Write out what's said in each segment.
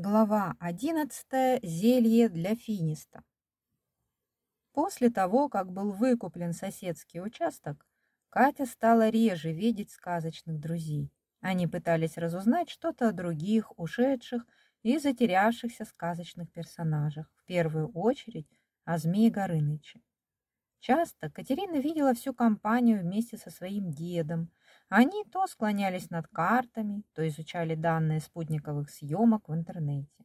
Глава 11. Зелье для финиста. После того, как был выкуплен соседский участок, Катя стала реже видеть сказочных друзей. Они пытались разузнать что-то о других, ушедших и затерявшихся сказочных персонажах, в первую очередь о Змее Горыныче. Часто Катерина видела всю компанию вместе со своим дедом. Они то склонялись над картами, то изучали данные спутниковых съемок в интернете.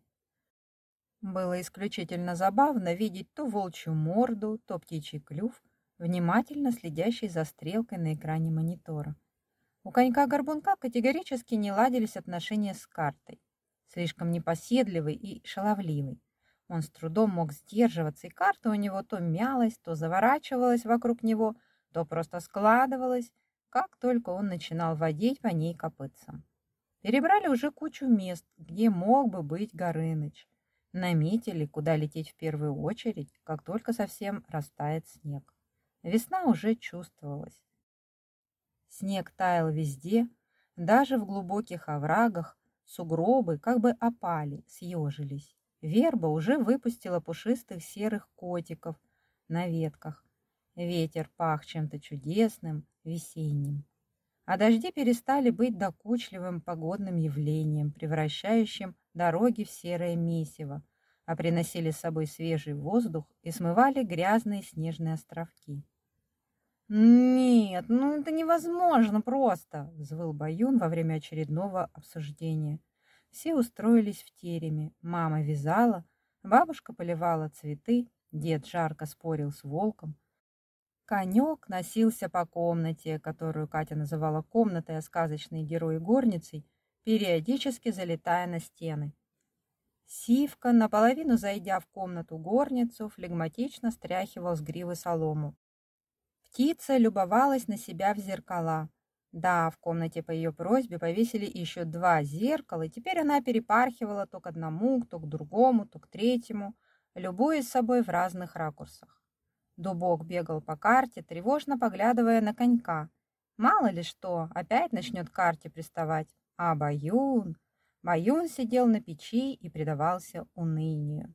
Было исключительно забавно видеть то волчью морду, то птичий клюв, внимательно следящий за стрелкой на экране монитора. У конька-горбунка категорически не ладились отношения с картой. Слишком непоседливый и шаловливый. Он с трудом мог сдерживаться, и карта у него то мялась, то заворачивалась вокруг него, то просто складывалась, как только он начинал водить по ней копытцем. Перебрали уже кучу мест, где мог бы быть Горыныч. Наметили, куда лететь в первую очередь, как только совсем растает снег. Весна уже чувствовалась. Снег таял везде, даже в глубоких оврагах, сугробы как бы опали, съежились. Верба уже выпустила пушистых серых котиков на ветках. Ветер пах чем-то чудесным, весенним. А дожди перестали быть докучливым погодным явлением, превращающим дороги в серое месиво, а приносили с собой свежий воздух и смывали грязные снежные островки. «Нет, ну это невозможно просто!» – взвыл Баюн во время очередного обсуждения – все устроились в тереме. Мама вязала, бабушка поливала цветы, дед жарко спорил с волком. Конек носился по комнате, которую Катя называла комнатой, а сказочные герои горницей, периодически залетая на стены. Сивка, наполовину зайдя в комнату горницу, флегматично стряхивал с гривы солому. Птица любовалась на себя в зеркала. Да, в комнате по ее просьбе повесили еще два зеркала, и теперь она перепархивала то к одному, то к другому, то к третьему, любуясь собой в разных ракурсах. Дубок бегал по карте, тревожно поглядывая на конька. Мало ли что, опять начнет карте приставать. А Баюн... Баюн сидел на печи и предавался унынию.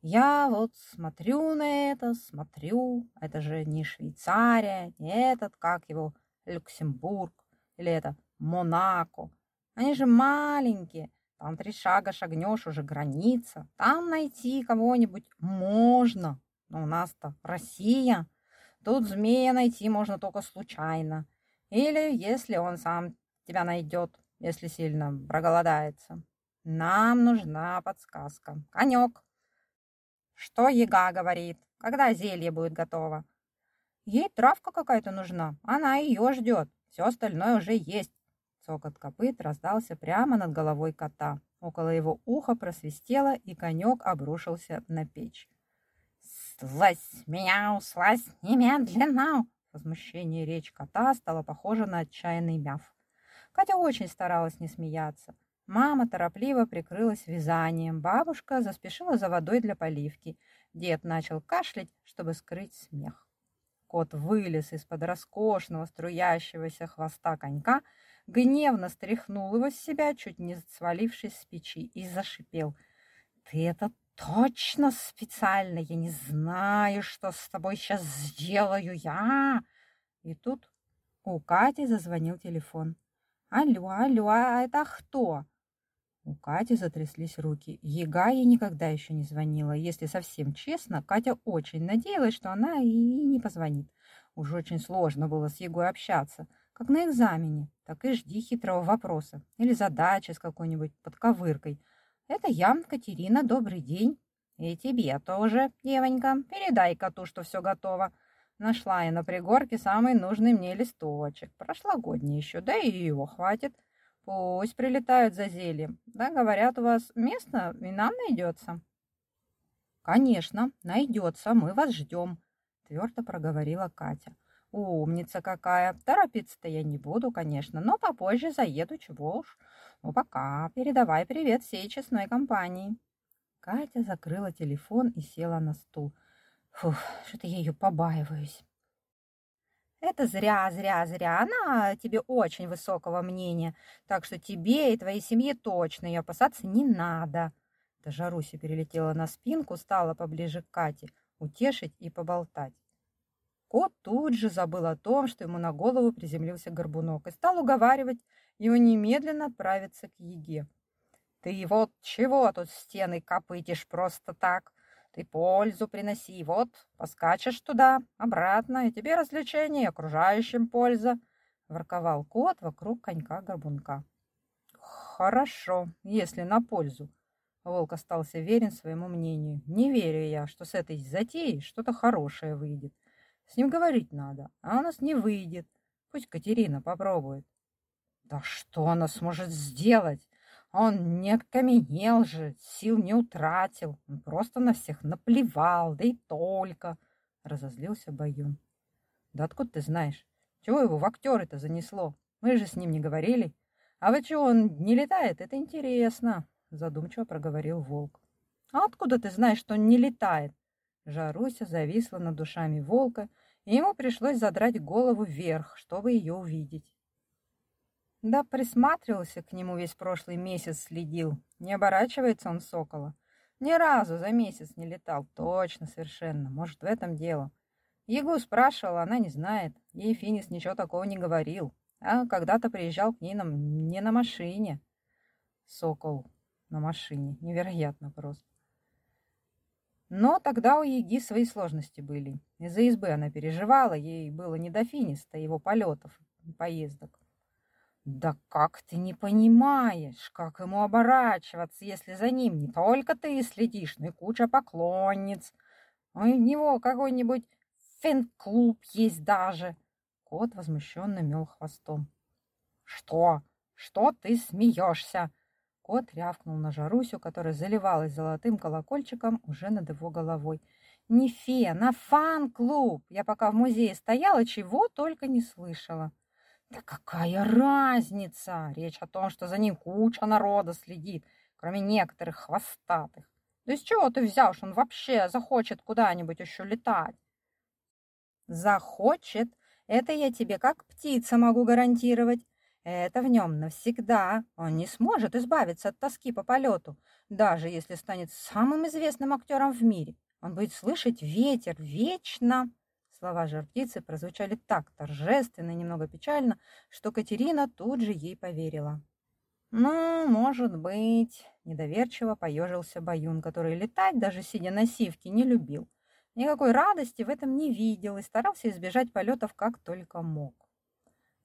Я вот смотрю на это, смотрю. Это же не Швейцария, не этот, как его, Люксембург или это Монако. Они же маленькие, там три шага шагнешь, уже граница. Там найти кого-нибудь можно. Но у нас-то Россия. Тут змея найти можно только случайно. Или если он сам тебя найдет, если сильно проголодается. Нам нужна подсказка. Конек. Что яга говорит? Когда зелье будет готово? Ей травка какая-то нужна, она ее ждет. Все остальное уже есть. Цокот копыт раздался прямо над головой кота. Около его уха просвистело, и конек обрушился на печь. «Слазь меня, слазь немедленно!» Возмущение речь кота стало похоже на отчаянный мяв. Катя очень старалась не смеяться. Мама торопливо прикрылась вязанием, бабушка заспешила за водой для поливки. Дед начал кашлять, чтобы скрыть смех. Кот вылез из-под роскошного струящегося хвоста конька, гневно стряхнул его с себя, чуть не свалившись с печи, и зашипел. «Ты это точно специально! Я не знаю, что с тобой сейчас сделаю я!» И тут у Кати зазвонил телефон. «Алло, алло, а это кто?» У Кати затряслись руки. Ега ей никогда еще не звонила. Если совсем честно, Катя очень надеялась, что она и не позвонит. Уж очень сложно было с Егой общаться. Как на экзамене, так и жди хитрого вопроса. Или задачи с какой-нибудь подковыркой. Это я, Катерина, добрый день. И тебе тоже, девонька. Передай коту, что все готово. Нашла я на пригорке самый нужный мне листочек. Прошлогодний еще, да и его хватит. Пусть прилетают за зельем. Да, говорят, у вас место и нам найдется. Конечно, найдется, мы вас ждем, твердо проговорила Катя. Умница какая. Торопиться-то я не буду, конечно, но попозже заеду, чего уж. Ну, пока. Передавай привет всей честной компании. Катя закрыла телефон и села на стул. Фух, что-то я ее побаиваюсь. Это зря, зря, зря. Она тебе очень высокого мнения, так что тебе и твоей семье точно ее опасаться не надо. Даже Руся перелетела на спинку, стала поближе к Кате, утешить и поболтать. Кот тут же забыл о том, что ему на голову приземлился горбунок, и стал уговаривать его немедленно отправиться к Еге. «Ты вот чего тут стены копытишь просто так? Ты пользу приноси, вот, поскачешь туда, обратно, и тебе развлечение, и окружающим польза», — ворковал кот вокруг конька-горбунка. «Хорошо, если на пользу», Волк остался верен своему мнению. Не верю я, что с этой затеей что-то хорошее выйдет. С ним говорить надо, а у нас не выйдет. Пусть Катерина попробует. Да что она сможет сделать? Он не окаменел же, сил не утратил. Он просто на всех наплевал, да и только. Разозлился Баюн. Да откуда ты знаешь? Чего его в актеры-то занесло? Мы же с ним не говорили. А вот чего он не летает, это интересно задумчиво проговорил волк. «А откуда ты знаешь, что он не летает?» Жаруся зависла над душами волка, и ему пришлось задрать голову вверх, чтобы ее увидеть. Да присматривался к нему весь прошлый месяц, следил. Не оборачивается он сокола. Ни разу за месяц не летал. Точно, совершенно. Может, в этом дело. Егу спрашивала, она не знает. Ей Финис ничего такого не говорил. А когда-то приезжал к ней на, не на машине. Сокол на машине. Невероятно просто. Но тогда у Еги свои сложности были. Из-за избы она переживала, ей было не до финиста его полетов, поездок. Да как ты не понимаешь, как ему оборачиваться, если за ним не только ты следишь, но и куча поклонниц. У него какой-нибудь фэн-клуб есть даже. Кот возмущенно мел хвостом. Что? Что ты смеешься? Кот рявкнул на Жарусю, которая заливалась золотым колокольчиком уже над его головой. «Не фен, а фан-клуб! Я пока в музее стояла, чего только не слышала». «Да какая разница? Речь о том, что за ним куча народа следит, кроме некоторых хвостатых. Да из чего ты взял, что он вообще захочет куда-нибудь еще летать?» «Захочет? Это я тебе как птица могу гарантировать. Это в нем навсегда. Он не сможет избавиться от тоски по полету, даже если станет самым известным актером в мире. Он будет слышать ветер вечно. Слова жар птицы прозвучали так торжественно и немного печально, что Катерина тут же ей поверила. «Ну, может быть», — недоверчиво поежился Баюн, который летать, даже сидя на сивке, не любил. Никакой радости в этом не видел и старался избежать полетов как только мог.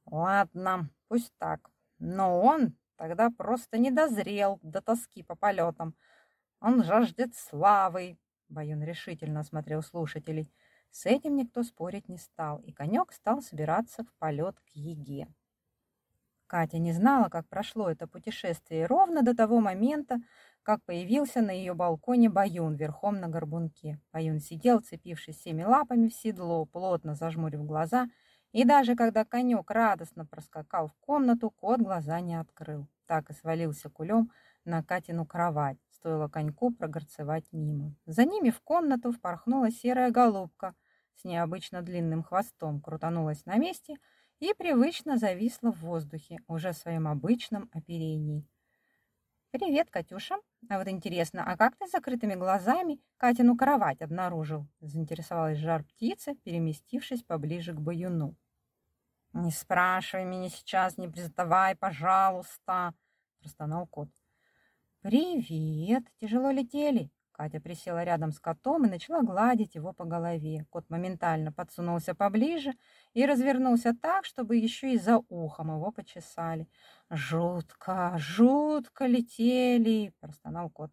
«Ладно, Пусть так. Но он тогда просто не дозрел до тоски по полетам. Он жаждет славы. Баюн решительно осмотрел слушателей. С этим никто спорить не стал, и конек стал собираться в полет к Еге. Катя не знала, как прошло это путешествие ровно до того момента, как появился на ее балконе Баюн верхом на горбунке. Баюн сидел, цепившись всеми лапами в седло, плотно зажмурив глаза – даже когда конек радостно проскакал в комнату, кот глаза не открыл. Так и свалился кулем на Катину кровать. Стоило коньку прогорцевать мимо. За ними в комнату впорхнула серая голубка с необычно длинным хвостом, крутанулась на месте и привычно зависла в воздухе, уже в своем обычном оперении. «Привет, Катюша. А вот интересно, а как ты с закрытыми глазами Катину кровать обнаружил?» заинтересовалась жар птица, переместившись поближе к баюну. «Не спрашивай меня сейчас, не признавай, пожалуйста!» – простонал кот. «Привет! Тяжело летели?» Катя присела рядом с котом и начала гладить его по голове. Кот моментально подсунулся поближе и развернулся так, чтобы еще и за ухом его почесали. «Жутко, жутко летели!» – простонал кот.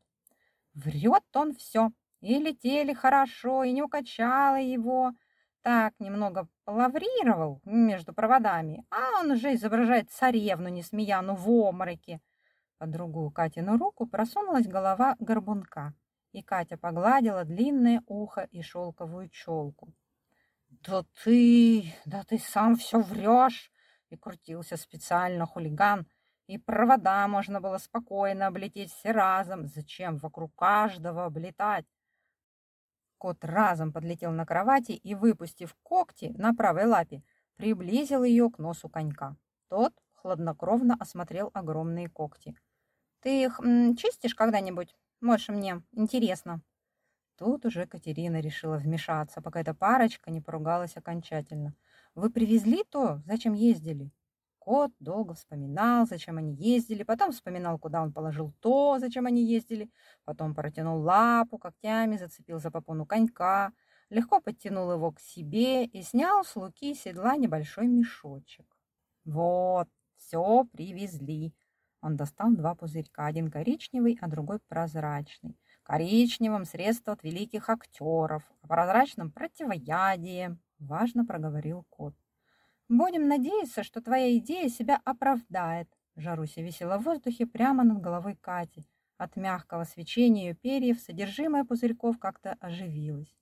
«Врет он все! И летели хорошо, и не укачало его!» Так немного лаврировал между проводами, а он уже изображает царевну Несмеяну в омороке. Под другую Катину руку просунулась голова горбунка, и Катя погладила длинное ухо и шелковую челку. «Да ты, да ты сам все врешь!» И крутился специально хулиган, и провода можно было спокойно облететь все разом. Зачем вокруг каждого облетать? Кот разом подлетел на кровати и, выпустив когти на правой лапе, приблизил ее к носу конька. Тот хладнокровно осмотрел огромные когти. «Ты их м, чистишь когда-нибудь? Может, мне интересно?» Тут уже Катерина решила вмешаться, пока эта парочка не поругалась окончательно. «Вы привезли то, зачем ездили?» Кот долго вспоминал, зачем они ездили, потом вспоминал, куда он положил то, зачем они ездили, потом протянул лапу, когтями зацепил за попону конька, легко подтянул его к себе и снял с луки седла небольшой мешочек. «Вот, все привезли!» Он достал два пузырька, один коричневый, а другой прозрачный. Коричневым средство от великих актеров, прозрачным противоядие, важно проговорил кот. Будем надеяться, что твоя идея себя оправдает. Жаруся висела в воздухе прямо над головой Кати. От мягкого свечения ее перьев содержимое пузырьков как-то оживилось.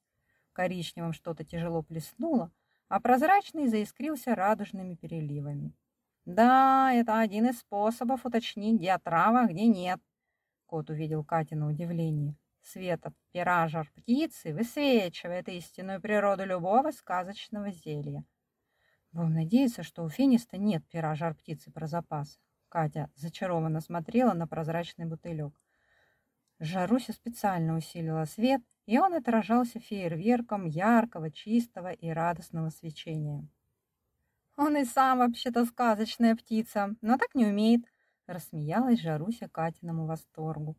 Коричневым что-то тяжело плеснуло, а прозрачный заискрился радужными переливами. «Да, это один из способов уточнить, где отрава, где нет», — кот увидел Кати на удивление. Свет от пера жар птицы высвечивает истинную природу любого сказочного зелья. Будем надеяться, что у Финиста нет пера жар птицы про запас. Катя зачарованно смотрела на прозрачный бутылек. Жаруся специально усилила свет, и он отражался фейерверком яркого, чистого и радостного свечения. «Он и сам вообще-то сказочная птица, но так не умеет», — рассмеялась Жаруся Катиному восторгу.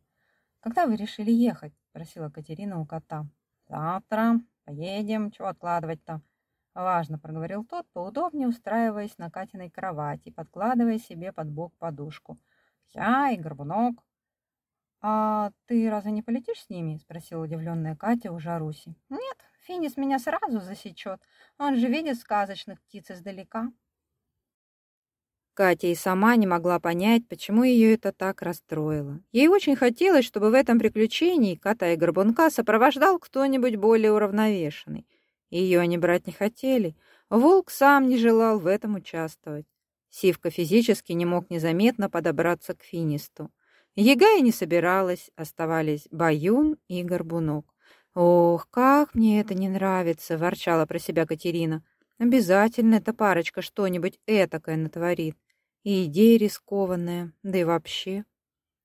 «Когда вы решили ехать?» — просила Катерина у кота. «Завтра. Поедем. Чего откладывать-то?» Важно, проговорил тот, поудобнее устраиваясь на Катиной кровати, подкладывая себе под бок подушку. Я и Горбунок. «А ты разве не полетишь с ними?» – спросила удивленная Катя у Жаруси. «Нет, Финис меня сразу засечет. Он же видит сказочных птиц издалека». Катя и сама не могла понять, почему ее это так расстроило. Ей очень хотелось, чтобы в этом приключении кота и горбунка сопровождал кто-нибудь более уравновешенный – ее они брать не хотели. Волк сам не желал в этом участвовать. Сивка физически не мог незаметно подобраться к финисту. Яга и не собиралась, оставались Баюн и Горбунок. «Ох, как мне это не нравится!» – ворчала про себя Катерина. «Обязательно эта парочка что-нибудь этакое натворит. И идея рискованная, да и вообще».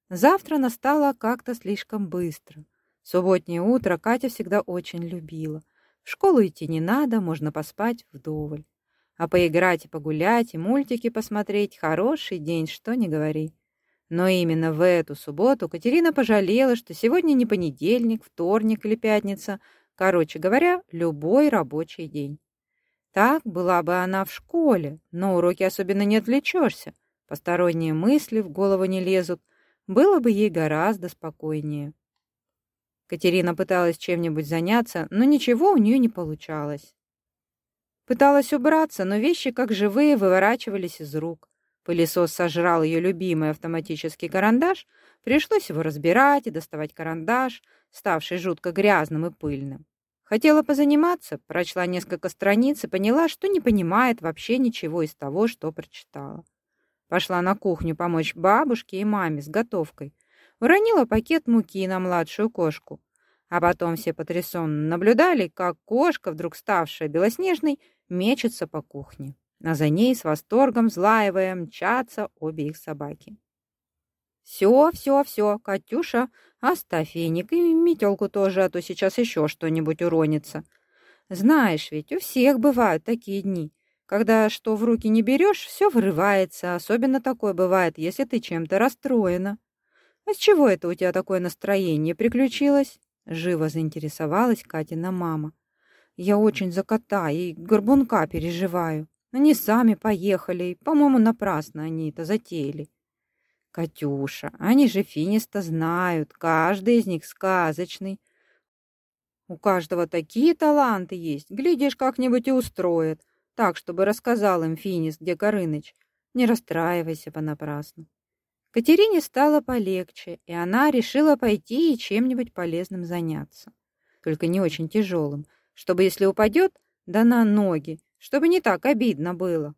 Завтра настало как-то слишком быстро. Субботнее утро Катя всегда очень любила – в школу идти не надо, можно поспать вдоволь. А поиграть и погулять, и мультики посмотреть – хороший день, что не говори. Но именно в эту субботу Катерина пожалела, что сегодня не понедельник, вторник или пятница, короче говоря, любой рабочий день. Так была бы она в школе, но уроки особенно не отвлечешься, посторонние мысли в голову не лезут, было бы ей гораздо спокойнее. Катерина пыталась чем-нибудь заняться, но ничего у нее не получалось. Пыталась убраться, но вещи, как живые, выворачивались из рук. Пылесос сожрал ее любимый автоматический карандаш, пришлось его разбирать и доставать карандаш, ставший жутко грязным и пыльным. Хотела позаниматься, прочла несколько страниц и поняла, что не понимает вообще ничего из того, что прочитала. Пошла на кухню помочь бабушке и маме с готовкой, уронила пакет муки на младшую кошку. А потом все потрясенно наблюдали, как кошка, вдруг ставшая белоснежной, мечется по кухне. А за ней с восторгом взлаивая мчатся обе их собаки. «Все, все, все, Катюша, оставь феник и метелку тоже, а то сейчас еще что-нибудь уронится. Знаешь ведь, у всех бывают такие дни, когда что в руки не берешь, все вырывается, особенно такое бывает, если ты чем-то расстроена». «А с чего это у тебя такое настроение приключилось?» Живо заинтересовалась Катина мама. «Я очень за кота и горбунка переживаю. Они сами поехали, по-моему, напрасно они это затеяли». «Катюша, они же Финиста знают, каждый из них сказочный. У каждого такие таланты есть, глядишь, как-нибудь и устроят, так, чтобы рассказал им Финист, где Горыныч. Не расстраивайся понапрасну». Катерине стало полегче, и она решила пойти и чем-нибудь полезным заняться. Только не очень тяжелым, чтобы, если упадет, да на ноги, чтобы не так обидно было.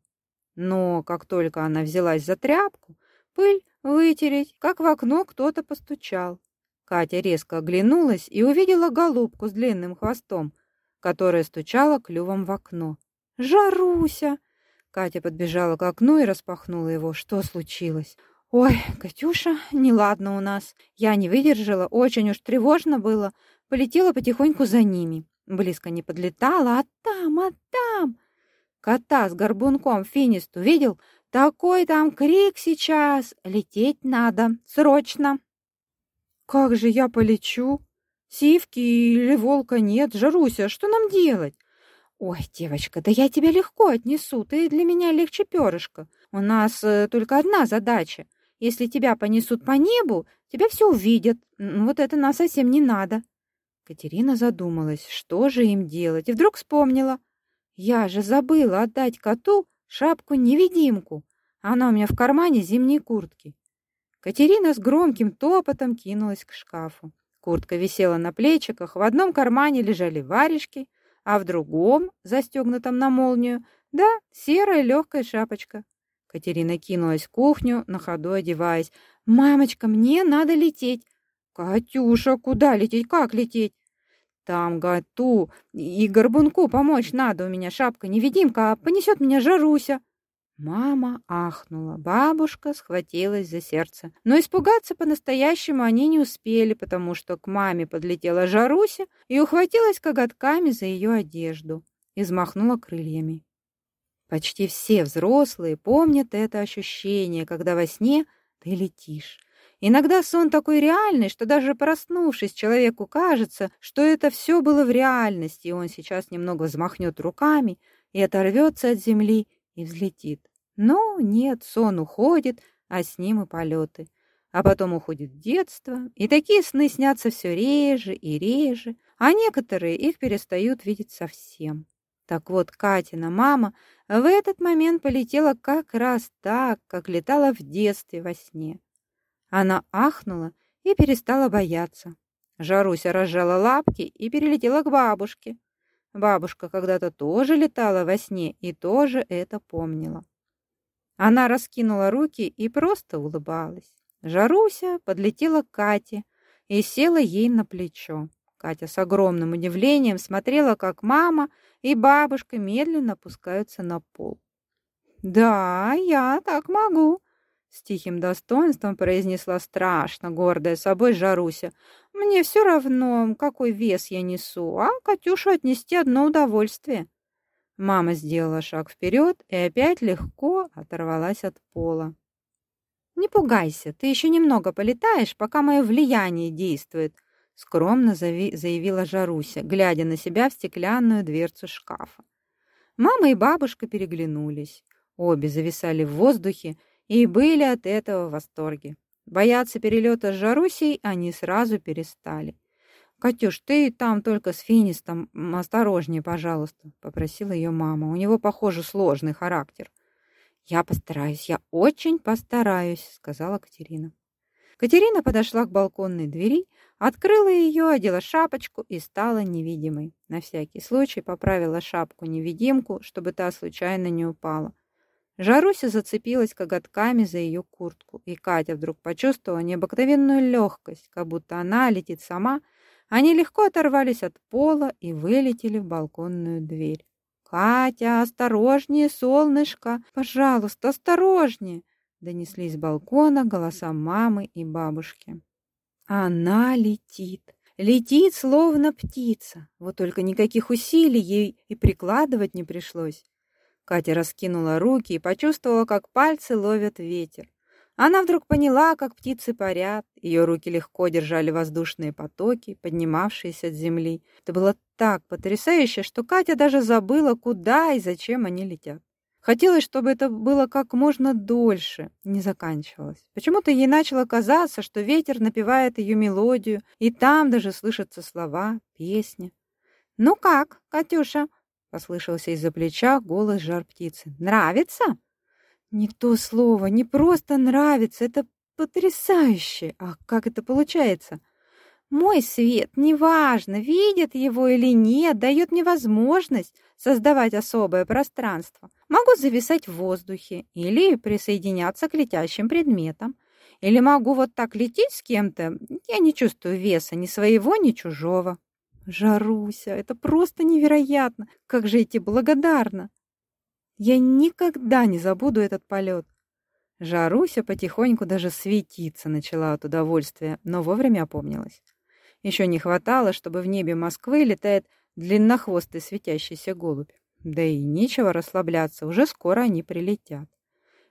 Но как только она взялась за тряпку, пыль вытереть, как в окно кто-то постучал. Катя резко оглянулась и увидела голубку с длинным хвостом, которая стучала клювом в окно. «Жаруся!» Катя подбежала к окну и распахнула его. Что случилось? Ой, Катюша, неладно у нас. Я не выдержала, очень уж тревожно было. Полетела потихоньку за ними. Близко не подлетала, а там, а там... Кота с горбунком финисту видел? Такой там крик сейчас. Лететь надо. Срочно. Как же я полечу? Сивки или волка нет. Жаруся, что нам делать? Ой, девочка, да я тебя легко отнесу. Ты для меня легче перышка. У нас э, только одна задача. Если тебя понесут по небу, тебя все увидят. Вот это нам совсем не надо. Катерина задумалась, что же им делать, и вдруг вспомнила. Я же забыла отдать коту шапку-невидимку. Она у меня в кармане зимней куртки. Катерина с громким топотом кинулась к шкафу. Куртка висела на плечиках, в одном кармане лежали варежки, а в другом, застегнутом на молнию, да, серая легкая шапочка. Катерина кинулась в кухню, на ходу одеваясь. «Мамочка, мне надо лететь!» «Катюша, куда лететь? Как лететь?» Там Гату и Горбунку помочь надо, у меня шапка-невидимка, а понесет меня Жаруся. Мама ахнула, бабушка схватилась за сердце. Но испугаться по-настоящему они не успели, потому что к маме подлетела Жаруся и ухватилась коготками за ее одежду и взмахнула крыльями. Почти все взрослые помнят это ощущение, когда во сне ты летишь. Иногда сон такой реальный, что даже проснувшись, человеку кажется, что это все было в реальности, и он сейчас немного взмахнет руками и оторвется от земли и взлетит. Но нет, сон уходит, а с ним и полеты. А потом уходит детство, и такие сны снятся все реже и реже, а некоторые их перестают видеть совсем. Так вот, Катина мама в этот момент полетела как раз так, как летала в детстве во сне. Она ахнула и перестала бояться. Жаруся разжала лапки и перелетела к бабушке. Бабушка когда-то тоже летала во сне и тоже это помнила. Она раскинула руки и просто улыбалась. Жаруся подлетела к Кате и села ей на плечо. Катя с огромным удивлением смотрела, как мама и бабушка медленно опускаются на пол. «Да, я так могу», с тихим достоинством произнесла страшно гордая собой Жаруся. Мне все равно, какой вес я несу, а Катюшу отнести одно удовольствие. Мама сделала шаг вперед и опять легко оторвалась от пола. «Не пугайся, ты еще немного полетаешь, пока мое влияние действует», скромно заявила Жаруся, глядя на себя в стеклянную дверцу шкафа. Мама и бабушка переглянулись. Обе зависали в воздухе и были от этого в восторге. Бояться перелета с Жарусей они сразу перестали. «Катюш, ты там только с Финистом осторожнее, пожалуйста», — попросила ее мама. «У него, похоже, сложный характер». «Я постараюсь, я очень постараюсь», — сказала Катерина. Катерина подошла к балконной двери, открыла ее, одела шапочку и стала невидимой. На всякий случай поправила шапку-невидимку, чтобы та случайно не упала. Жаруся зацепилась коготками за ее куртку, и Катя вдруг почувствовала необыкновенную легкость, как будто она летит сама. Они легко оторвались от пола и вылетели в балконную дверь. «Катя, осторожнее, солнышко! Пожалуйста, осторожнее!» Донеслись с балкона голоса мамы и бабушки. Она летит. Летит, словно птица. Вот только никаких усилий ей и прикладывать не пришлось. Катя раскинула руки и почувствовала, как пальцы ловят ветер. Она вдруг поняла, как птицы парят. Ее руки легко держали воздушные потоки, поднимавшиеся от земли. Это было так потрясающе, что Катя даже забыла, куда и зачем они летят. Хотелось, чтобы это было как можно дольше, не заканчивалось. Почему-то ей начало казаться, что ветер напевает ее мелодию, и там даже слышатся слова, песня. «Ну как, Катюша, Послышался из-за плеча голос жар-птицы. «Нравится?» «Не то слово, не просто нравится, это потрясающе! А как это получается?» «Мой свет, неважно, видят его или нет, дает мне возможность создавать особое пространство. Могу зависать в воздухе или присоединяться к летящим предметам. Или могу вот так лететь с кем-то, я не чувствую веса ни своего, ни чужого. Жаруся, это просто невероятно! Как же тебе благодарна!» Я никогда не забуду этот полет. Жаруся потихоньку даже светиться начала от удовольствия, но вовремя опомнилась. Еще не хватало, чтобы в небе Москвы летает длиннохвостый светящийся голубь. Да и нечего расслабляться, уже скоро они прилетят.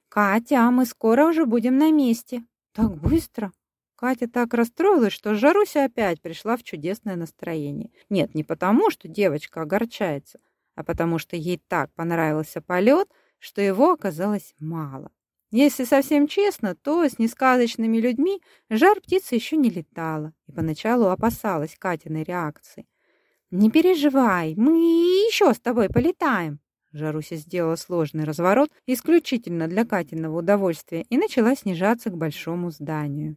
«Катя, а мы скоро уже будем на месте». «Так быстро?» Катя так расстроилась, что Жаруся опять пришла в чудесное настроение. Нет, не потому, что девочка огорчается, а потому что ей так понравился полет, что его оказалось мало. Если совсем честно, то с несказочными людьми жар птица еще не летала и поначалу опасалась Катиной реакции. «Не переживай, мы еще с тобой полетаем». Жаруся сделала сложный разворот исключительно для Катиного удовольствия и начала снижаться к большому зданию.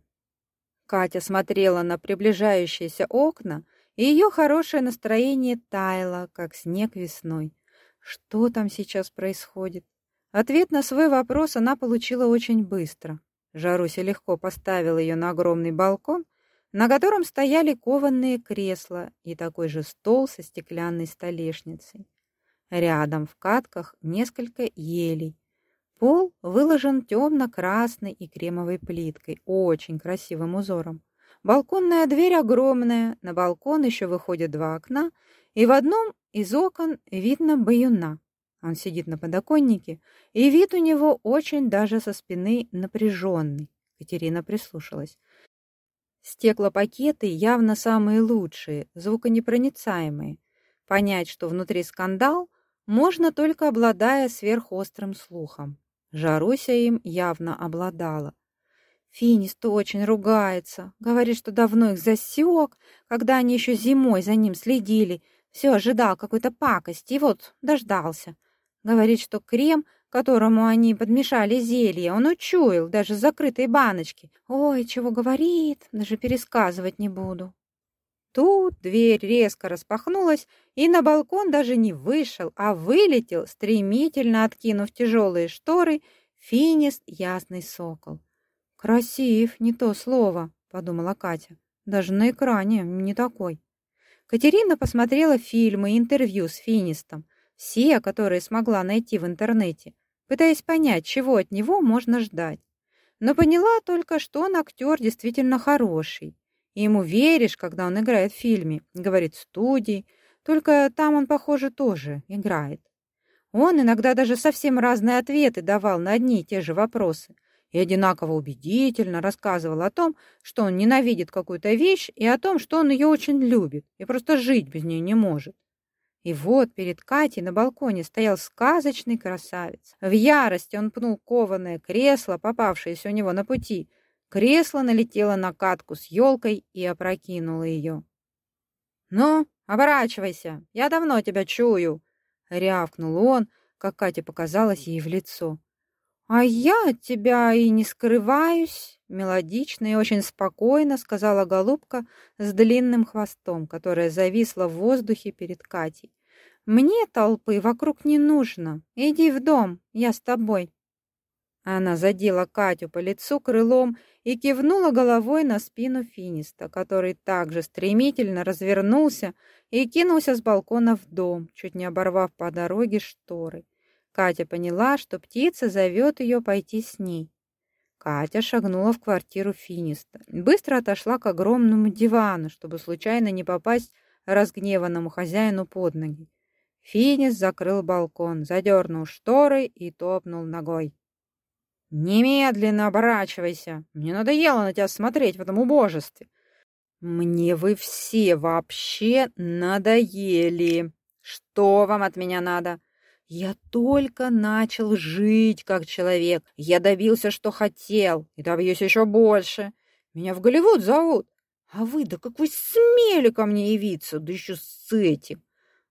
Катя смотрела на приближающиеся окна, и ее хорошее настроение таяло, как снег весной. Что там сейчас происходит? Ответ на свой вопрос она получила очень быстро. Жаруся легко поставила ее на огромный балкон на котором стояли кованные кресла и такой же стол со стеклянной столешницей. Рядом в катках несколько елей. Пол выложен темно-красной и кремовой плиткой, очень красивым узором. Балконная дверь огромная, на балкон еще выходят два окна, и в одном из окон видно баюна. Он сидит на подоконнике, и вид у него очень даже со спины напряженный. Катерина прислушалась. Стеклопакеты явно самые лучшие, звуконепроницаемые. Понять, что внутри скандал, можно только обладая сверхострым слухом. Жаруся им явно обладала. Финист очень ругается, говорит, что давно их засек, когда они еще зимой за ним следили, все ожидал какой-то пакости, и вот дождался. Говорит, что крем которому они подмешали зелье, он учуял даже закрытой баночки. Ой, чего говорит, даже пересказывать не буду. Тут дверь резко распахнулась, и на балкон даже не вышел, а вылетел, стремительно откинув тяжелые шторы, финист ясный сокол. «Красив, не то слово», — подумала Катя. «Даже на экране не такой». Катерина посмотрела фильмы интервью с финистом все, которые смогла найти в интернете, пытаясь понять, чего от него можно ждать. Но поняла только, что он актер действительно хороший. И ему веришь, когда он играет в фильме, говорит студии, только там он, похоже, тоже играет. Он иногда даже совсем разные ответы давал на одни и те же вопросы и одинаково убедительно рассказывал о том, что он ненавидит какую-то вещь и о том, что он ее очень любит и просто жить без нее не может. И вот перед Катей на балконе стоял сказочный красавец. В ярости он пнул кованое кресло, попавшееся у него на пути. Кресло налетело на катку с елкой и опрокинуло ее. «Ну, оборачивайся, я давно тебя чую!» — рявкнул он, как Кате показалось ей в лицо. «А я от тебя и не скрываюсь», — мелодично и очень спокойно сказала голубка с длинным хвостом, которая зависла в воздухе перед Катей. Мне толпы вокруг не нужно. Иди в дом, я с тобой. Она задела Катю по лицу крылом и кивнула головой на спину Финиста, который также стремительно развернулся и кинулся с балкона в дом, чуть не оборвав по дороге шторы. Катя поняла, что птица зовет ее пойти с ней. Катя шагнула в квартиру Финиста. Быстро отошла к огромному дивану, чтобы случайно не попасть разгневанному хозяину под ноги. Финис закрыл балкон, задернул шторы и топнул ногой. «Немедленно оборачивайся! Мне надоело на тебя смотреть в этом убожестве!» «Мне вы все вообще надоели! Что вам от меня надо?» «Я только начал жить как человек. Я добился, что хотел, и добьюсь еще больше. Меня в Голливуд зовут. А вы, да как вы смели ко мне явиться, да еще с этим!»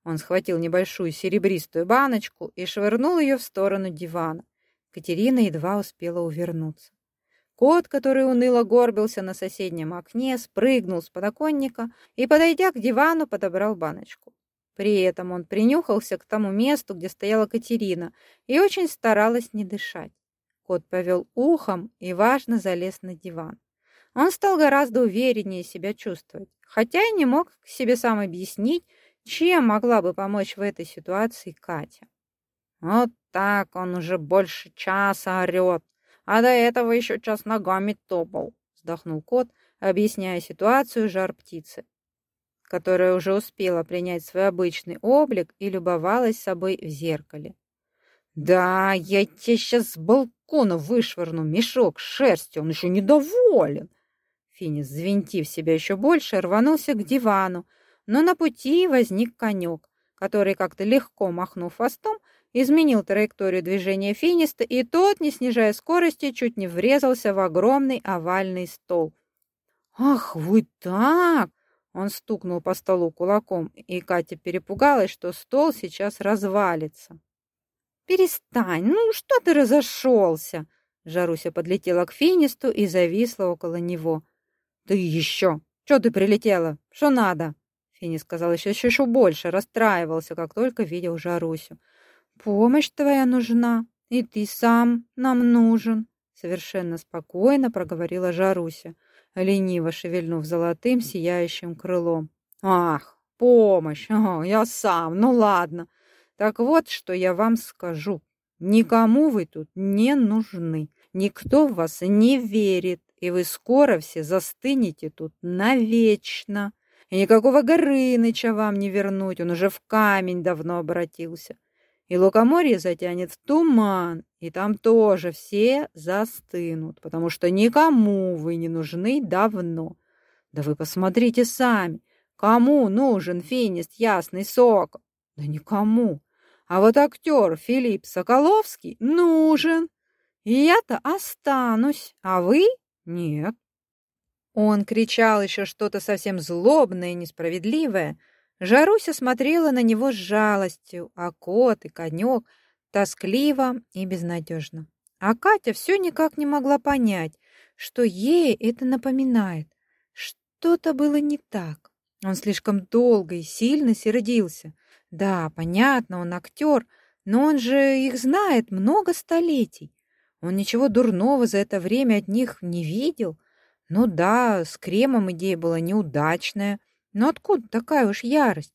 Он схватил небольшую серебристую баночку и швырнул ее в сторону дивана. Катерина едва успела увернуться. Кот, который уныло горбился на соседнем окне, спрыгнул с подоконника и, подойдя к дивану, подобрал баночку. При этом он принюхался к тому месту, где стояла Катерина, и очень старалась не дышать. Кот повел ухом и, важно, залез на диван. Он стал гораздо увереннее себя чувствовать, хотя и не мог себе сам объяснить, чем могла бы помочь в этой ситуации Катя? Вот так он уже больше часа орет, а до этого еще час ногами топал, вздохнул кот, объясняя ситуацию жар птицы, которая уже успела принять свой обычный облик и любовалась собой в зеркале. «Да, я тебе сейчас с балкона вышвырну мешок с шерстью, он еще недоволен!» Финис, завинтив себя еще больше, рванулся к дивану, но на пути возник конек, который, как-то легко махнув хвостом, изменил траекторию движения Финиста, и тот, не снижая скорости, чуть не врезался в огромный овальный стол. «Ах, вы так!» Он стукнул по столу кулаком, и Катя перепугалась, что стол сейчас развалится. «Перестань! Ну, что ты разошелся?» Жаруся подлетела к Финисту и зависла около него. «Ты еще! Что ты прилетела? Что надо?» Финис сказал еще, еще, еще больше, расстраивался, как только видел Жарусю. «Помощь твоя нужна, и ты сам нам нужен», совершенно спокойно проговорила Жаруся лениво шевельнув золотым сияющим крылом. «Ах, помощь! О, я сам! Ну ладно! Так вот, что я вам скажу. Никому вы тут не нужны. Никто в вас не верит, и вы скоро все застынете тут навечно. И никакого Горыныча вам не вернуть, он уже в камень давно обратился и лукоморье затянет в туман, и там тоже все застынут, потому что никому вы не нужны давно. Да вы посмотрите сами, кому нужен финист Ясный Сокол? Да никому. А вот актер Филипп Соколовский нужен. И я-то останусь, а вы нет. Он кричал еще что-то совсем злобное и несправедливое, Жаруся смотрела на него с жалостью, а кот и конек тоскливо и безнадежно. А Катя все никак не могла понять, что ей это напоминает. Что-то было не так. Он слишком долго и сильно сердился. Да, понятно, он актер, но он же их знает много столетий. Он ничего дурного за это время от них не видел. Ну да, с кремом идея была неудачная, но откуда такая уж ярость?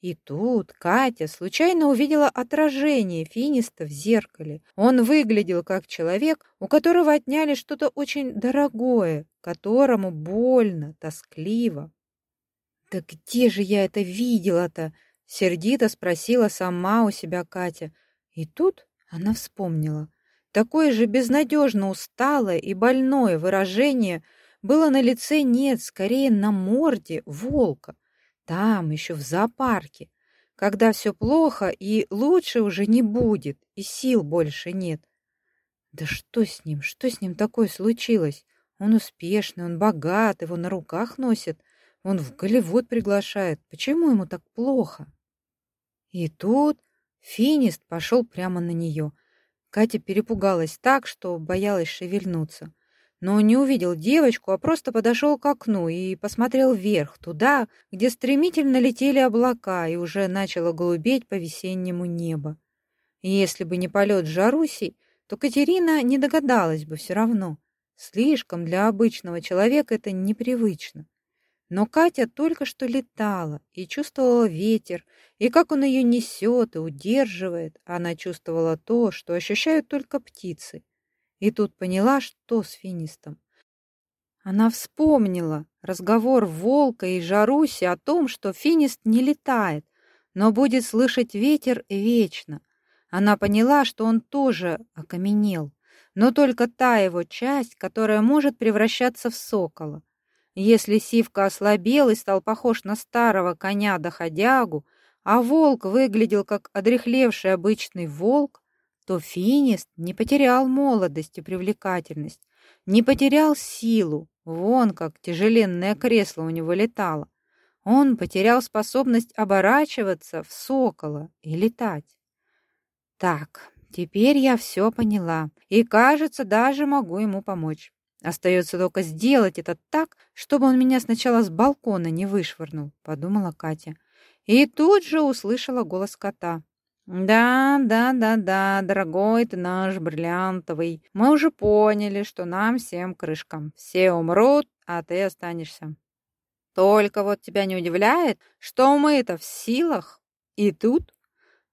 И тут Катя случайно увидела отражение Финиста в зеркале. Он выглядел как человек, у которого отняли что-то очень дорогое, которому больно, тоскливо. «Да где же я это видела-то?» — сердито спросила сама у себя Катя. И тут она вспомнила. Такое же безнадежно усталое и больное выражение — было на лице нет, скорее на морде волка. Там, еще в зоопарке, когда все плохо и лучше уже не будет, и сил больше нет. Да что с ним, что с ним такое случилось? Он успешный, он богат, его на руках носят, он в Голливуд приглашает. Почему ему так плохо? И тут финист пошел прямо на нее. Катя перепугалась так, что боялась шевельнуться но не увидел девочку, а просто подошел к окну и посмотрел вверх, туда, где стремительно летели облака и уже начало голубеть по-весеннему небо. И если бы не полет Жаруси, то Катерина не догадалась бы все равно. Слишком для обычного человека это непривычно. Но Катя только что летала и чувствовала ветер, и как он ее несет и удерживает. Она чувствовала то, что ощущают только птицы — и тут поняла, что с финистом. Она вспомнила разговор Волка и Жаруси о том, что финист не летает, но будет слышать ветер вечно. Она поняла, что он тоже окаменел, но только та его часть, которая может превращаться в сокола. Если Сивка ослабел и стал похож на старого коня-доходягу, а волк выглядел как одрехлевший обычный волк, то Финист не потерял молодость и привлекательность, не потерял силу, вон как тяжеленное кресло у него летало. Он потерял способность оборачиваться в сокола и летать. Так, теперь я все поняла, и, кажется, даже могу ему помочь. Остается только сделать это так, чтобы он меня сначала с балкона не вышвырнул, подумала Катя. И тут же услышала голос кота. «Да, да, да, да, дорогой ты наш бриллиантовый. Мы уже поняли, что нам всем крышкам. Все умрут, а ты останешься. Только вот тебя не удивляет, что мы-то в силах. И тут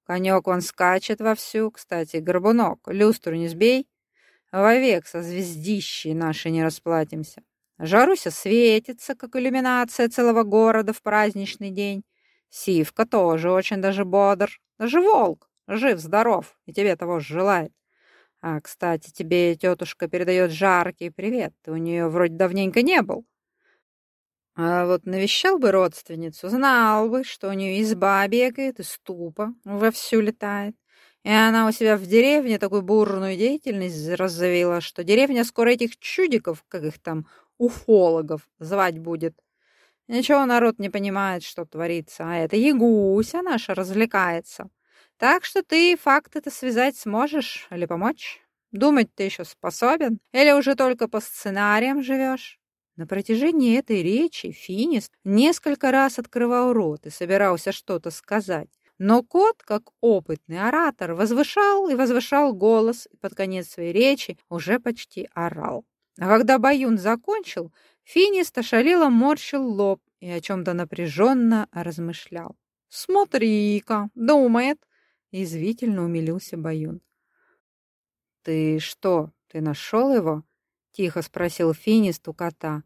Конек он скачет вовсю, кстати, горбунок, люстру не сбей. Вовек со звездищей нашей не расплатимся. Жаруся светится, как иллюминация целого города в праздничный день. Сивка тоже очень даже бодр. Даже волк жив-здоров и тебе того желает. А, кстати, тебе тетушка передает жаркий привет. Ты у нее вроде давненько не был. А вот навещал бы родственницу, знал бы, что у нее изба бегает и ступа вовсю летает. И она у себя в деревне такую бурную деятельность разовила, что деревня скоро этих чудиков, как их там, уфологов, звать будет. Ничего народ не понимает, что творится, а это Ягуся наша развлекается. Так что ты факт это связать сможешь или помочь? Думать ты еще способен? Или уже только по сценариям живешь? На протяжении этой речи Финист несколько раз открывал рот и собирался что-то сказать. Но кот, как опытный оратор, возвышал и возвышал голос, и под конец своей речи уже почти орал. А когда Баюн закончил, Финист ошалело морщил лоб и о чем-то напряженно размышлял. «Смотри-ка, думает!» — извительно умилился Баюн. «Ты что, ты нашел его?» Тихо спросил Финист у кота.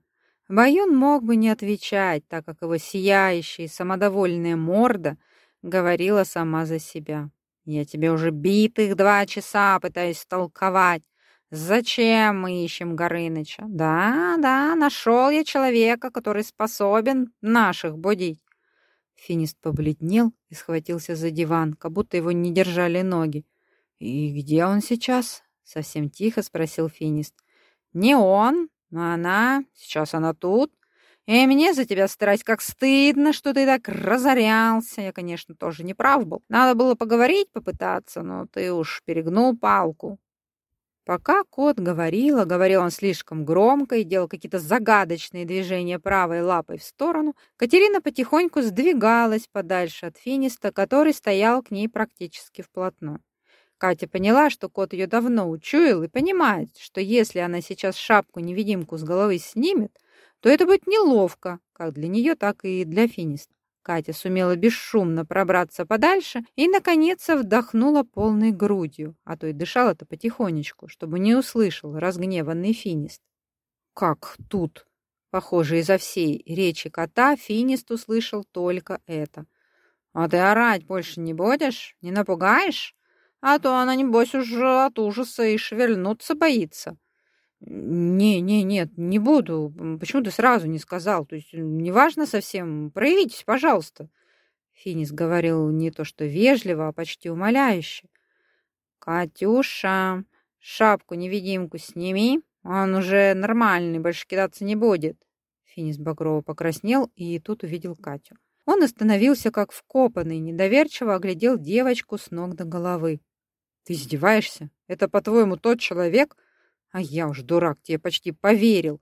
Баюн мог бы не отвечать, так как его сияющая самодовольная морда говорила сама за себя. «Я тебе уже битых два часа пытаюсь толковать. Зачем мы ищем Горыныча? Да, да, нашел я человека, который способен наших будить». Финист побледнел и схватился за диван, как будто его не держали ноги. «И где он сейчас?» — совсем тихо спросил Финист. Не он, а она. Сейчас она тут. И мне за тебя страсть как стыдно, что ты так разорялся. Я, конечно, тоже не прав был. Надо было поговорить, попытаться, но ты уж перегнул палку. Пока кот говорил, а говорил он слишком громко и делал какие-то загадочные движения правой лапой в сторону, Катерина потихоньку сдвигалась подальше от Финиста, который стоял к ней практически вплотную. Катя поняла, что кот ее давно учуял и понимает, что если она сейчас шапку-невидимку с головы снимет, то это будет неловко, как для нее, так и для Финиста. Катя сумела бесшумно пробраться подальше и, наконец, вдохнула полной грудью, а то и дышала-то потихонечку, чтобы не услышал разгневанный Финист. «Как тут?» Похоже, изо всей речи кота Финист услышал только это. «А ты орать больше не будешь? Не напугаешь?» а то она, небось, уже от ужаса и шевельнуться боится. «Не, не, нет, не буду. Почему ты сразу не сказал? То есть неважно совсем. Проявитесь, пожалуйста». Финис говорил не то что вежливо, а почти умоляюще. «Катюша, шапку-невидимку сними, он уже нормальный, больше кидаться не будет». Финис Багрова покраснел и тут увидел Катю. Он остановился как вкопанный, недоверчиво оглядел девочку с ног до головы. Ты издеваешься? Это, по-твоему, тот человек? А я уж, дурак, тебе почти поверил.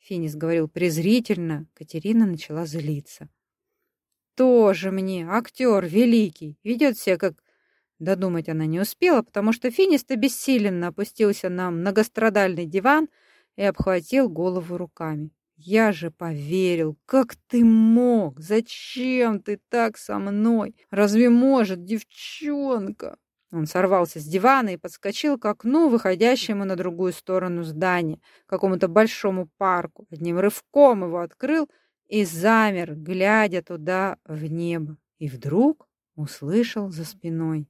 Финис говорил презрительно. Катерина начала злиться. Тоже мне, актер великий, ведет себя как... Додумать она не успела, потому что Финист бессиленно опустился на многострадальный диван и обхватил голову руками. Я же поверил. Как ты мог? Зачем ты так со мной? Разве может девчонка? Он сорвался с дивана и подскочил к окну, выходящему на другую сторону здания, к какому-то большому парку. Одним рывком его открыл и замер, глядя туда в небо. И вдруг услышал за спиной.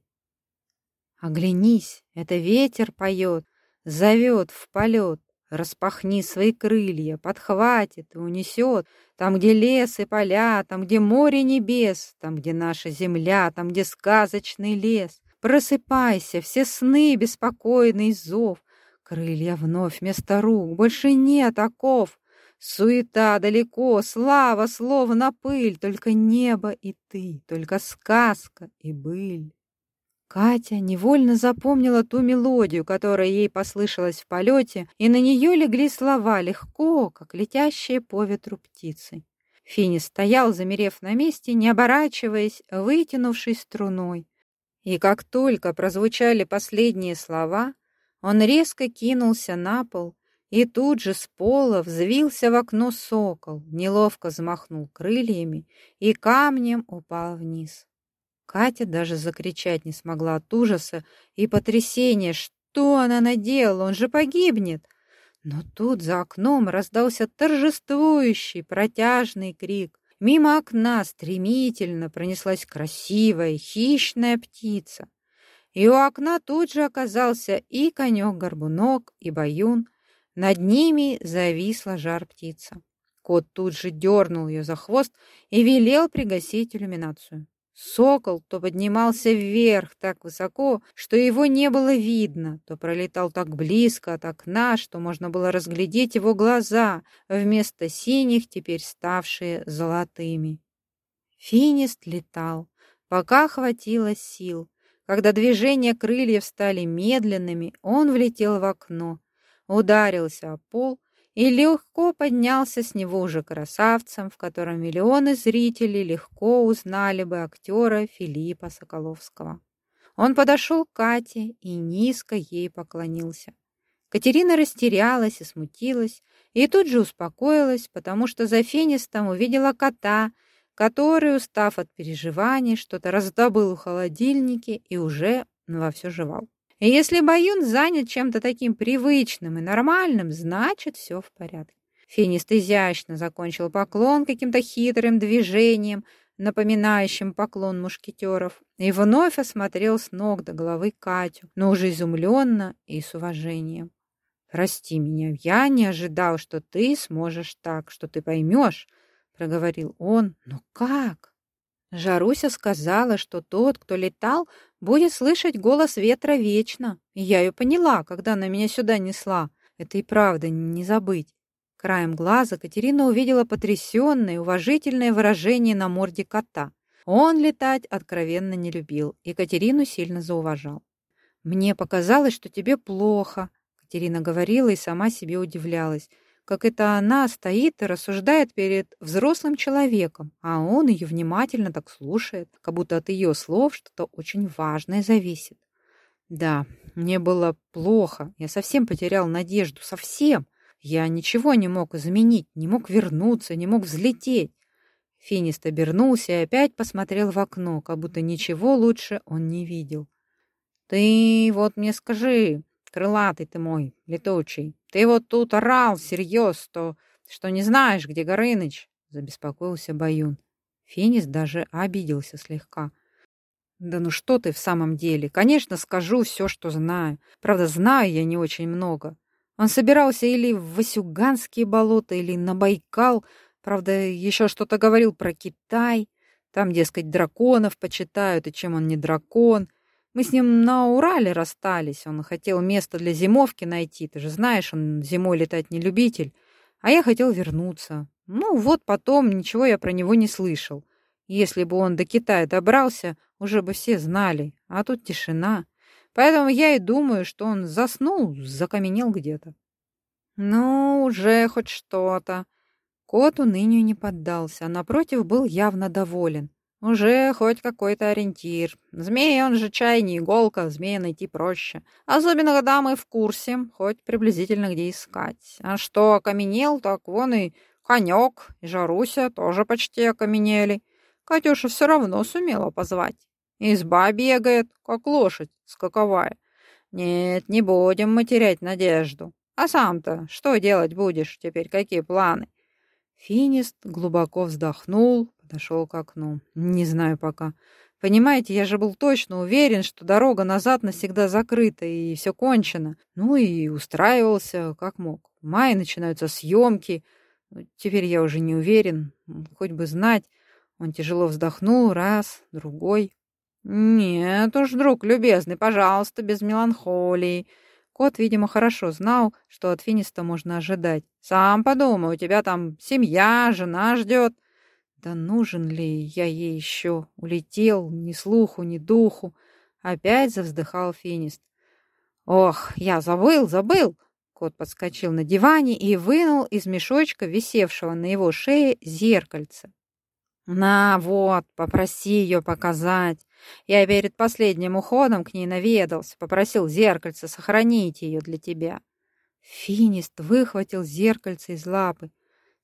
«Оглянись, это ветер поет, зовет в полет. Распахни свои крылья, подхватит и унесет. Там, где лес и поля, там, где море небес, там, где наша земля, там, где сказочный лес». Просыпайся, все сны, беспокойный зов. Крылья вновь вместо рук, больше нет оков. Суета далеко, слава словно пыль, Только небо и ты, только сказка и быль. Катя невольно запомнила ту мелодию, которая ей послышалась в полете, и на нее легли слова легко, как летящие по ветру птицы. Фини стоял, замерев на месте, не оборачиваясь, вытянувшись струной. И как только прозвучали последние слова, он резко кинулся на пол, и тут же с пола взвился в окно сокол, неловко взмахнул крыльями и камнем упал вниз. Катя даже закричать не смогла от ужаса и потрясения. Что она наделала? Он же погибнет! Но тут за окном раздался торжествующий, протяжный крик. Мимо окна стремительно пронеслась красивая, хищная птица. И у окна тут же оказался и конек-горбунок, и баюн. Над ними зависла жар-птица. Кот тут же дернул ее за хвост и велел пригасить иллюминацию. Сокол то поднимался вверх так высоко, что его не было видно, то пролетал так близко от окна, что можно было разглядеть его глаза, вместо синих теперь ставшие золотыми. Финист летал, пока хватило сил. Когда движения крыльев стали медленными, он влетел в окно, ударился о пол и легко поднялся с него уже красавцем, в котором миллионы зрителей легко узнали бы актера Филиппа Соколовского. Он подошел к Кате и низко ей поклонился. Катерина растерялась и смутилась, и тут же успокоилась, потому что за фенистом увидела кота, который, устав от переживаний, что-то раздобыл в холодильнике и уже вовсю жевал. И если Баюн занят чем-то таким привычным и нормальным, значит, все в порядке. Финист изящно закончил поклон каким-то хитрым движением, напоминающим поклон мушкетеров, и вновь осмотрел с ног до головы Катю, но уже изумленно и с уважением. «Прости меня, я не ожидал, что ты сможешь так, что ты поймешь», — проговорил он. «Но как?» Жаруся сказала, что тот, кто летал, будет слышать голос ветра вечно. И я ее поняла, когда она меня сюда несла. Это и правда не забыть. Краем глаза Катерина увидела потрясенное, уважительное выражение на морде кота. Он летать откровенно не любил, и Катерину сильно зауважал. «Мне показалось, что тебе плохо», — Катерина говорила и сама себе удивлялась как это она стоит и рассуждает перед взрослым человеком, а он ее внимательно так слушает, как будто от ее слов что-то очень важное зависит. Да, мне было плохо, я совсем потерял надежду, совсем. Я ничего не мог изменить, не мог вернуться, не мог взлететь. Финист обернулся и опять посмотрел в окно, как будто ничего лучше он не видел. «Ты вот мне скажи, крылатый ты мой, летучий, ты вот тут орал всерьез, то, что не знаешь, где Горыныч, забеспокоился Баюн. Финис даже обиделся слегка. Да ну что ты в самом деле? Конечно, скажу все, что знаю. Правда, знаю я не очень много. Он собирался или в Васюганские болота, или на Байкал. Правда, еще что-то говорил про Китай. Там, дескать, драконов почитают, и чем он не дракон. Мы с ним на Урале расстались. Он хотел место для зимовки найти. Ты же знаешь, он зимой летать не любитель. А я хотел вернуться. Ну вот потом ничего я про него не слышал. Если бы он до Китая добрался, уже бы все знали. А тут тишина. Поэтому я и думаю, что он заснул, закаменел где-то. Ну, уже хоть что-то. Кот унынию не поддался, а напротив был явно доволен. Уже хоть какой-то ориентир. Змея, он же чай, не иголка, змея найти проще. Особенно, когда мы в курсе, хоть приблизительно где искать. А что окаменел, так вон и конек, и Жаруся тоже почти окаменели. Катюша все равно сумела позвать. Изба бегает, как лошадь скаковая. Нет, не будем мы терять надежду. А сам-то что делать будешь теперь, какие планы? Финист глубоко вздохнул, подошел к окну. Не знаю пока. Понимаете, я же был точно уверен, что дорога назад навсегда закрыта и все кончено. Ну и устраивался как мог. В мае начинаются съемки. Теперь я уже не уверен. Хоть бы знать. Он тяжело вздохнул раз, другой. «Нет уж, друг любезный, пожалуйста, без меланхолии. Кот, видимо, хорошо знал, что от Финиста можно ожидать. «Сам подумай, у тебя там семья, жена ждет». Да нужен ли я ей еще? Улетел, ни слуху, ни духу. Опять завздыхал Финист. «Ох, я забыл, забыл!» Кот подскочил на диване и вынул из мешочка, висевшего на его шее, зеркальце. «На, вот, попроси ее показать. Я перед последним уходом к ней наведался, попросил зеркальце сохранить ее для тебя». Финист выхватил зеркальце из лапы.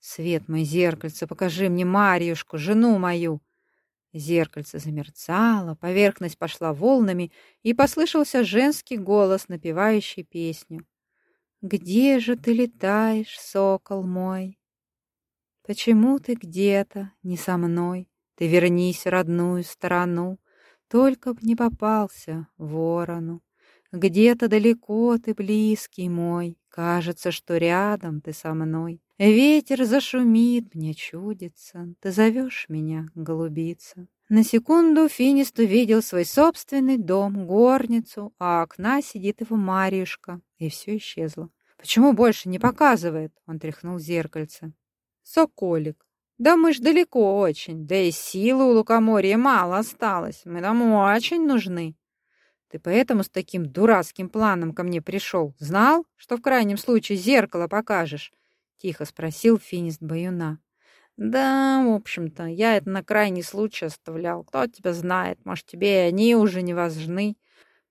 «Свет мой зеркальце, покажи мне Марьюшку, жену мою!» Зеркальце замерцало, поверхность пошла волнами, и послышался женский голос, напевающий песню. «Где же ты летаешь, сокол мой? Почему ты где-то не со мной? Ты вернись родную сторону, только б не попался ворону. Где-то далеко ты близкий мой, кажется, что рядом ты со мной. Ветер зашумит, мне чудится, ты зовешь меня, голубица. На секунду Финист увидел свой собственный дом, горницу, а окна сидит его Марьюшка, и все исчезло. «Почему больше не показывает?» — он тряхнул зеркальце. «Соколик, да мы ж далеко очень, да и силы у лукоморья мало осталось, мы нам очень нужны». «Ты поэтому с таким дурацким планом ко мне пришел? Знал, что в крайнем случае зеркало покажешь?» — тихо спросил финист Баюна. «Да, в общем-то, я это на крайний случай оставлял. Кто тебя знает, может, тебе и они уже не важны.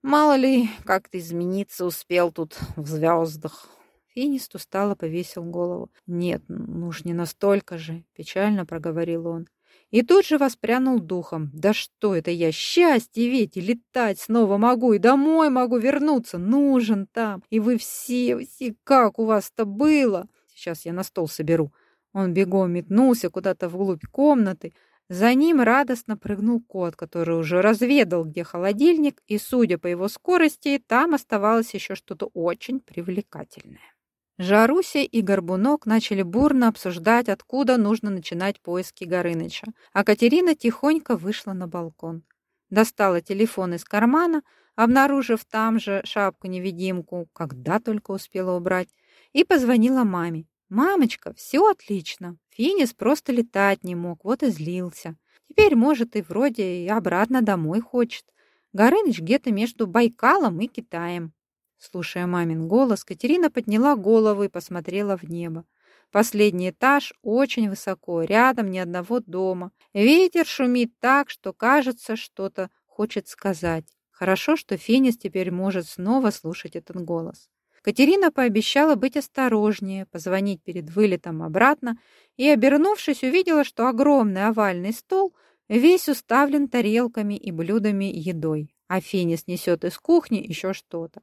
Мало ли, как ты измениться успел тут в звездах». Финист устало повесил голову. «Нет, ну уж не настолько же», — печально проговорил он. И тут же воспрянул духом. «Да что это я? Счастье ведь! И летать снова могу, и домой могу вернуться. Нужен там. И вы все, все, как у вас-то было!» Сейчас я на стол соберу. Он бегом метнулся куда-то вглубь комнаты. За ним радостно прыгнул кот, который уже разведал, где холодильник, и, судя по его скорости, там оставалось еще что-то очень привлекательное. Жаруся и Горбунок начали бурно обсуждать, откуда нужно начинать поиски Горыныча, а Катерина тихонько вышла на балкон. Достала телефон из кармана, обнаружив там же шапку-невидимку, когда только успела убрать, и позвонила маме. «Мамочка, все отлично. Финис просто летать не мог, вот и злился. Теперь, может, и вроде и обратно домой хочет. Горыныч где-то между Байкалом и Китаем». Слушая мамин голос, Катерина подняла голову и посмотрела в небо. Последний этаж очень высоко, рядом ни одного дома. Ветер шумит так, что кажется, что-то хочет сказать. Хорошо, что Фенис теперь может снова слушать этот голос. Катерина пообещала быть осторожнее, позвонить перед вылетом обратно и, обернувшись, увидела, что огромный овальный стол весь уставлен тарелками и блюдами едой, а Финис несет из кухни еще что-то.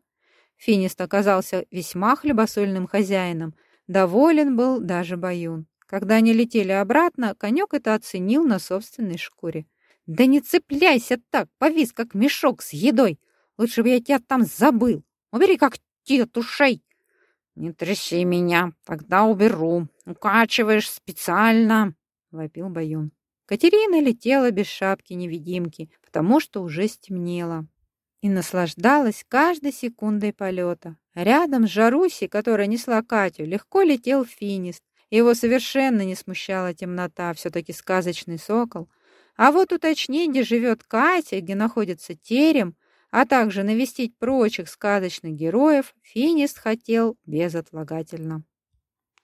Финист оказался весьма хлебосольным хозяином, доволен был даже Баюн. Когда они летели обратно, конек это оценил на собственной шкуре. «Да не цепляйся так, повис, как мешок с едой! Лучше бы я тебя там забыл! Убери как тетушей!» «Не тряси меня, тогда уберу. Укачиваешь специально!» — вопил Баюн. Катерина летела без шапки-невидимки, потому что уже стемнело, и наслаждалась каждой секундой полета. Рядом с Жаруси, которая несла Катю, легко летел финист. Его совершенно не смущала темнота, все-таки сказочный сокол. А вот уточнить, где живет Катя, где находится терем, а также навестить прочих сказочных героев, Финист хотел безотлагательно.